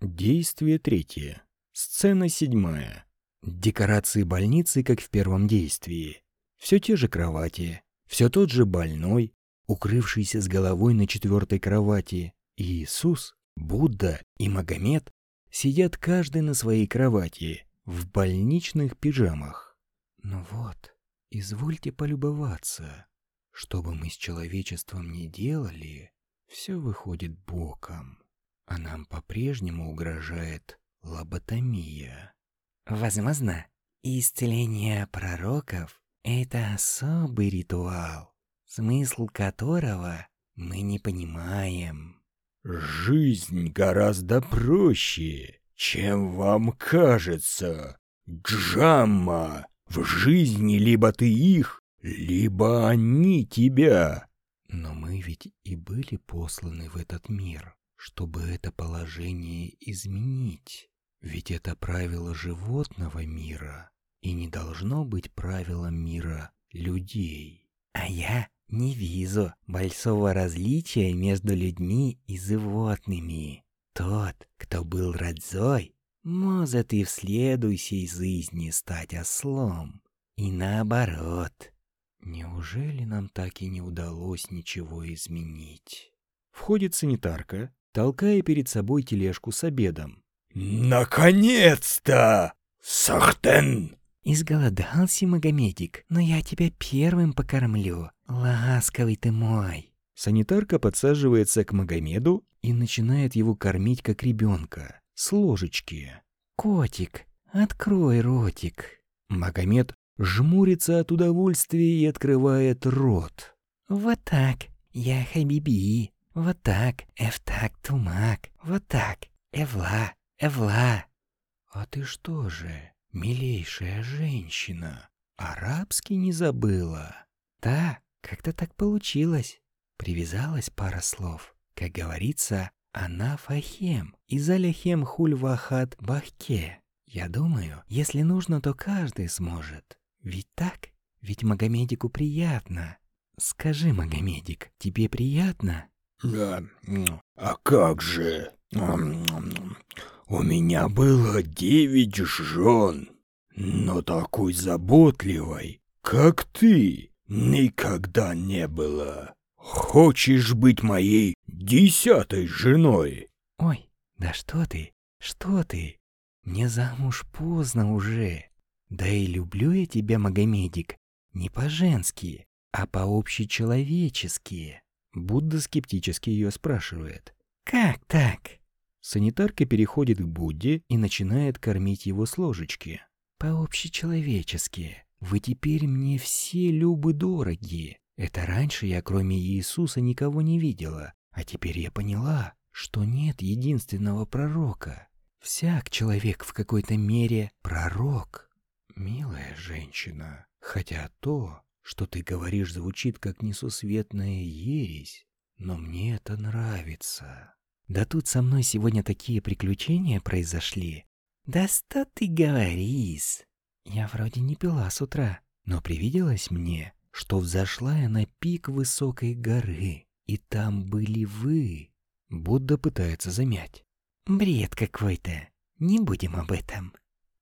Действие третье. Сцена седьмая. Декорации больницы, как в первом действии. Все те же кровати, все тот же больной, укрывшийся с головой на четвертой кровати. И Иисус, Будда и Магомед сидят каждый на своей кровати в больничных пижамах. Ну вот, извольте полюбоваться. Что бы мы с человечеством ни делали, все выходит боком а нам по-прежнему угрожает лоботомия. Возможно, исцеление пророков — это особый ритуал, смысл которого мы не понимаем. Жизнь гораздо проще, чем вам кажется. Джамма, в жизни либо ты их, либо они тебя. Но мы ведь и были посланы в этот мир чтобы это положение изменить. Ведь это правило животного мира и не должно быть правилом мира людей. А я не вижу большого различия между людьми и животными. Тот, кто был радзой, может и в следующей жизни стать ослом. И наоборот. Неужели нам так и не удалось ничего изменить? Входит санитарка, толкая перед собой тележку с обедом. «Наконец-то! Сахтен!» «Изголодался, Магомедик, но я тебя первым покормлю. Ласковый ты мой!» Санитарка подсаживается к Магомеду и начинает его кормить как ребенка, с ложечки. «Котик, открой ротик!» Магомед жмурится от удовольствия и открывает рот. «Вот так, я Хабиби, вот так, эфтак, тумак. Вот так, эвла, эвла. А ты что же, милейшая женщина, арабский не забыла? Да, как-то так получилось. Привязалась пара слов. Как говорится, она фахем, и заляхем хуль вахат бахке. Я думаю, если нужно, то каждый сможет. Ведь так? Ведь Магомедику приятно. Скажи, Магомедик, тебе приятно? Да, а как же? У меня было девять жен, но такой заботливой, как ты, никогда не было. Хочешь быть моей десятой женой? Ой, да что ты, что ты? Мне замуж поздно уже. Да и люблю я тебя, Магомедик, не по-женски, а по-общечеловечески. Будда скептически ее спрашивает. «Как так?» Санитарка переходит к Будде и начинает кормить его с ложечки. «По-общечеловечески. Вы теперь мне все любы дороги. Это раньше я кроме Иисуса никого не видела, а теперь я поняла, что нет единственного пророка. Всяк человек в какой-то мере пророк. Милая женщина, хотя то, что ты говоришь, звучит как несусветная ересь, но мне это нравится. Да тут со мной сегодня такие приключения произошли. Да что ты говоришь? Я вроде не пила с утра, но привиделось мне, что взошла я на пик высокой горы, и там были вы. Будда пытается замять. Бред какой-то. Не будем об этом.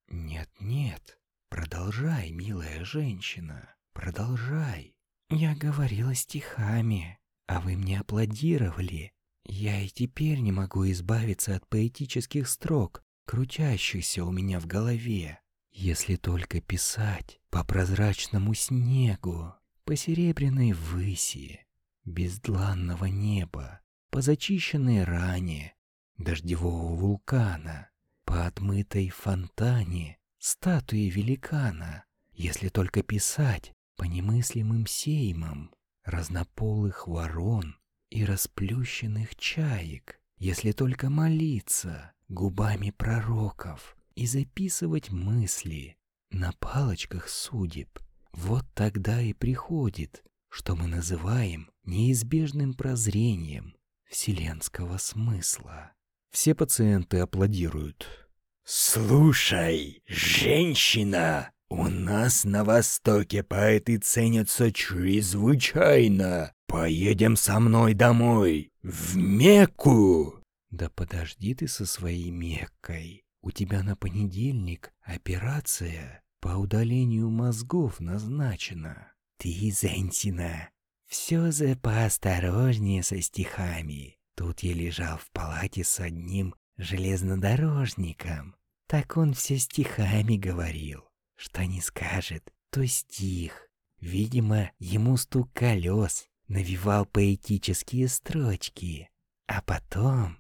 Нет-нет, продолжай, милая женщина. Продолжай. Я говорила стихами, а вы мне аплодировали. Я и теперь не могу избавиться от поэтических строк, крутящихся у меня в голове. Если только писать по прозрачному снегу, по серебряной выси, бездланного неба, по зачищенной ране дождевого вулкана, по отмытой фонтане статуи великана, если только писать по немыслимым сеймам разнополых ворон и расплющенных чаек, если только молиться губами пророков и записывать мысли на палочках судеб, вот тогда и приходит, что мы называем неизбежным прозрением вселенского смысла. Все пациенты аплодируют. «Слушай, женщина!» «У нас на Востоке поэты ценятся чрезвычайно. Поедем со мной домой, в Мекку!» Да подожди ты со своей Меккой. У тебя на понедельник операция по удалению мозгов назначена. Ты, Зентина, все же поосторожнее со стихами. Тут я лежал в палате с одним железнодорожником. Так он все стихами говорил. Что не скажет, то стих. Видимо, ему стук колес навевал поэтические строчки. А потом...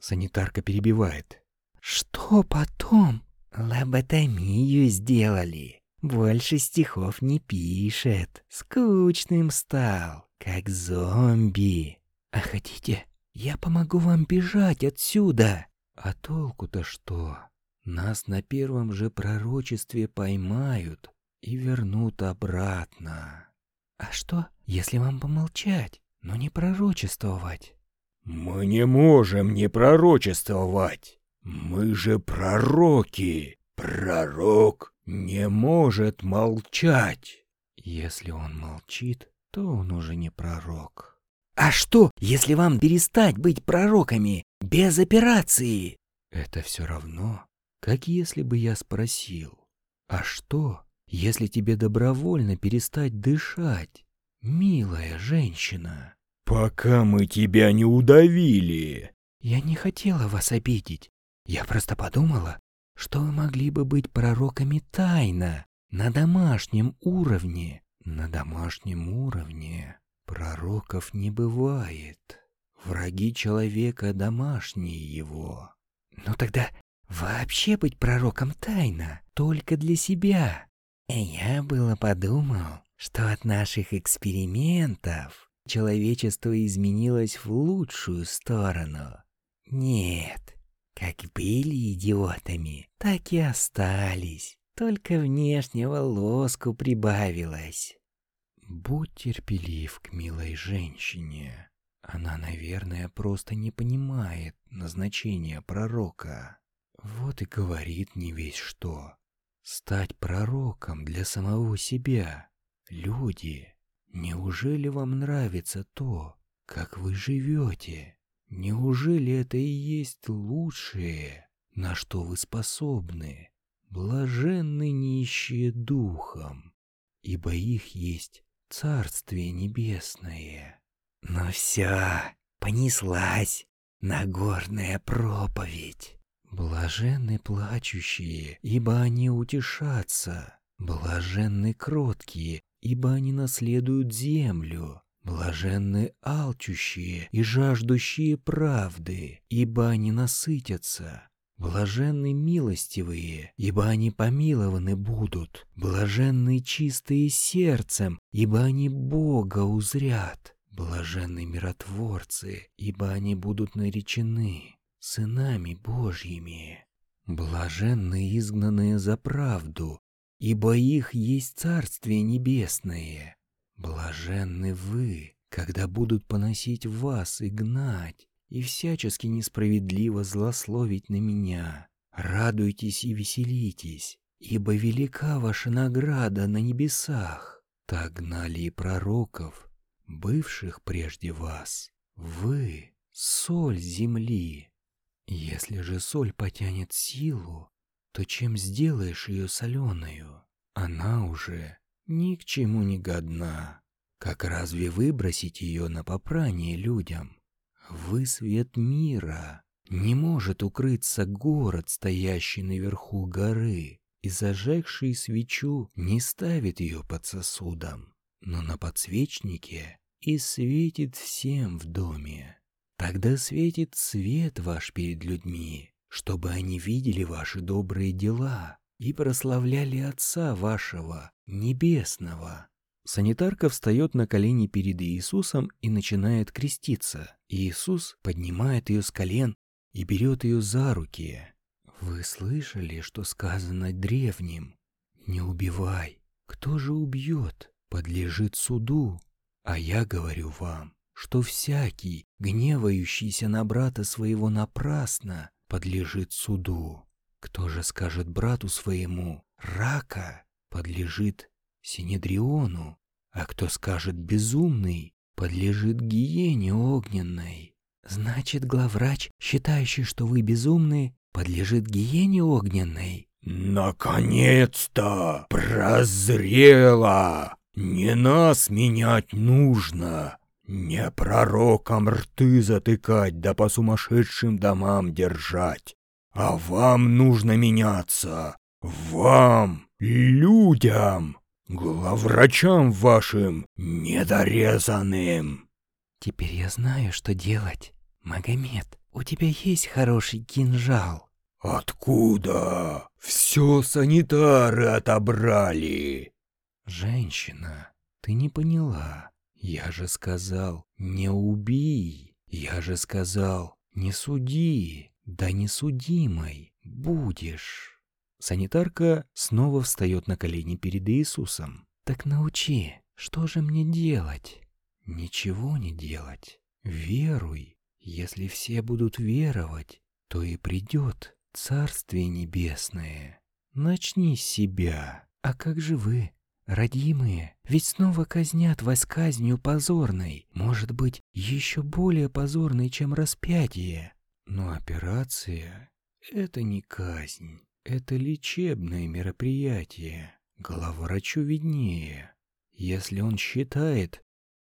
Санитарка перебивает. Что потом? Лоботомию сделали. Больше стихов не пишет. Скучным стал, как зомби. А хотите, я помогу вам бежать отсюда? А толку-то что? Нас на первом же пророчестве поймают и вернут обратно. А что, если вам помолчать, но не пророчествовать? Мы не можем не пророчествовать. Мы же пророки. Пророк не может молчать. Если он молчит, то он уже не пророк. А что, если вам перестать быть пророками без операции? Это все равно, как если бы я спросил, а что, если тебе добровольно перестать дышать, милая женщина? Пока мы тебя не удавили. Я не хотела вас обидеть. Я просто подумала, что вы могли бы быть пророками тайно, на домашнем уровне. На домашнем уровне пророков не бывает. Враги человека домашние его. Ну тогда вообще быть пророком тайно, только для себя. Я было подумал, что от наших экспериментов человечество изменилось в лучшую сторону. Нет, как были идиотами, так и остались. Только внешнего лоску прибавилось. Будь терпелив к милой женщине. Она, наверное, просто не понимает назначения пророка. Вот и говорит не весь что. Стать пророком для самого себя. Люди, неужели вам нравится то, как вы живете? Неужели это и есть лучшее, на что вы способны? Блаженны нищие духом, ибо их есть Царствие Небесное. Но все, понеслась Нагорная проповедь. Блаженны плачущие, ибо они утешатся. Блаженны кроткие, ибо они наследуют землю. Блаженны алчущие и жаждущие правды, ибо они насытятся. Блаженны милостивые, ибо они помилованы будут. Блаженны чистые сердцем, ибо они Бога узрят. Блаженны миротворцы, ибо они будут наречены сынами Божьими. Блаженны изгнанные за правду, ибо их есть Царствие Небесное. Блаженны вы, когда будут поносить вас и гнать, и всячески несправедливо злословить на меня. Радуйтесь и веселитесь, ибо велика ваша награда на небесах. Так гнали и пророков, бывших прежде вас. Вы — соль земли. Если же соль потянет силу, то чем сделаешь ее соленою? Она уже ни к чему не годна. Как разве выбросить ее на попрание людям? Вы свет мира. Не может укрыться город, стоящий наверху горы, и зажегший свечу не ставит ее под сосудом, но на подсвечнике и светит всем в доме. Тогда светит свет ваш перед людьми, чтобы они видели ваши добрые дела и прославляли Отца вашего, Небесного. Санитарка встает на колени перед Иисусом и начинает креститься. Иисус поднимает ее с колен и берет ее за руки. Вы слышали, что сказано древним? Не убивай. Кто же убьет, подлежит суду. А я говорю вам, что всякий, гневающийся на брата своего напрасно, подлежит суду. Кто же скажет брату своему «рака», подлежит Синедриону, а кто скажет «безумный», подлежит гиене огненной. Значит, главврач, считающий, что вы безумны, подлежит гиене огненной. Наконец-то прозрела! Не нас менять нужно, не пророкам рты затыкать да по сумасшедшим домам держать, а вам нужно меняться, вам, людям, главврачам вашим недорезанным. Теперь я знаю, что делать. Магомед, у тебя есть хороший кинжал? Откуда? Все санитары отобрали. Женщина, ты не поняла. Я же сказал, не убей. Я же сказал, не суди. Да не судимой будешь. Санитарка снова встает на колени перед Иисусом. Так научи, что же мне делать? Ничего не делать. Веруй. Если все будут веровать, то и придет Царствие Небесное. Начни с себя. А как же вы, родимые? Ведь снова казнят вас казнью позорной. Может быть, еще более позорной, чем распятие. Но операция — это не казнь. Это лечебное мероприятие. Главврачу виднее. Если он считает,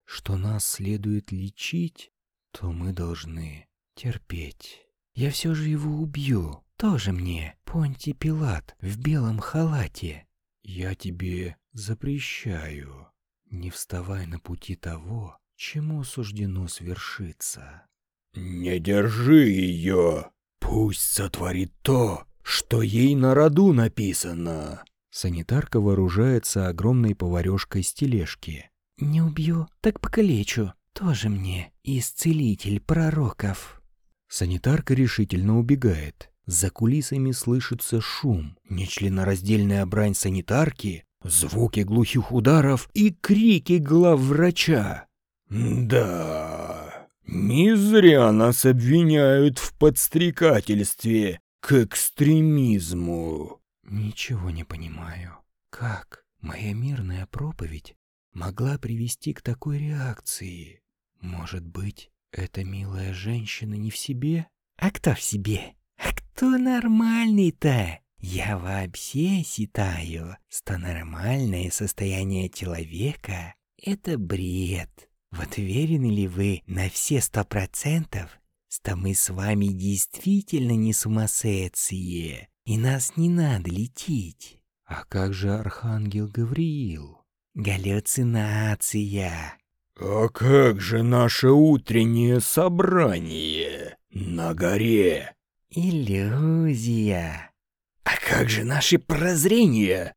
что нас следует лечить, то мы должны терпеть. Я все же его убью. Тоже мне, Понти Пилат, в белом халате. Я тебе запрещаю. Не вставай на пути того, чему суждено свершиться. Не держи ее. Пусть сотворит то, что ей на роду написано. Санитарка вооружается огромной поварешкой с тележки. «Не убью, так покалечу. Тоже мне исцелитель пророков». Санитарка решительно убегает. За кулисами слышится шум, нечленораздельная брань санитарки, звуки глухих ударов и крики главврача. «Да, не зря нас обвиняют в подстрекательстве к экстремизму». «Ничего не понимаю. Как моя мирная проповедь могла привести к такой реакции? Может быть, эта милая женщина не в себе? А кто в себе? А кто нормальный-то? Я вообще считаю, что нормальное состояние человека — это бред. Вот уверены ли вы на все сто процентов, что мы с вами действительно не сумасшедшие, и нас не надо лететь? А как же Архангел Гавриил? Галлюцинация. А как же наше утреннее собрание на горе? Иллюзия. А как же наши прозрения?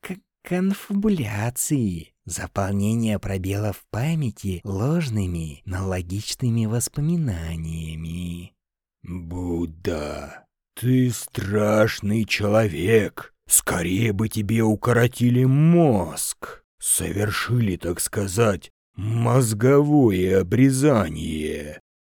К конфабуляции. Заполнение пробелов памяти ложными, но логичными воспоминаниями. Будда, ты страшный человек. Скорее бы тебе укоротили мозг. Совершили, так сказать, мозговое обрезание.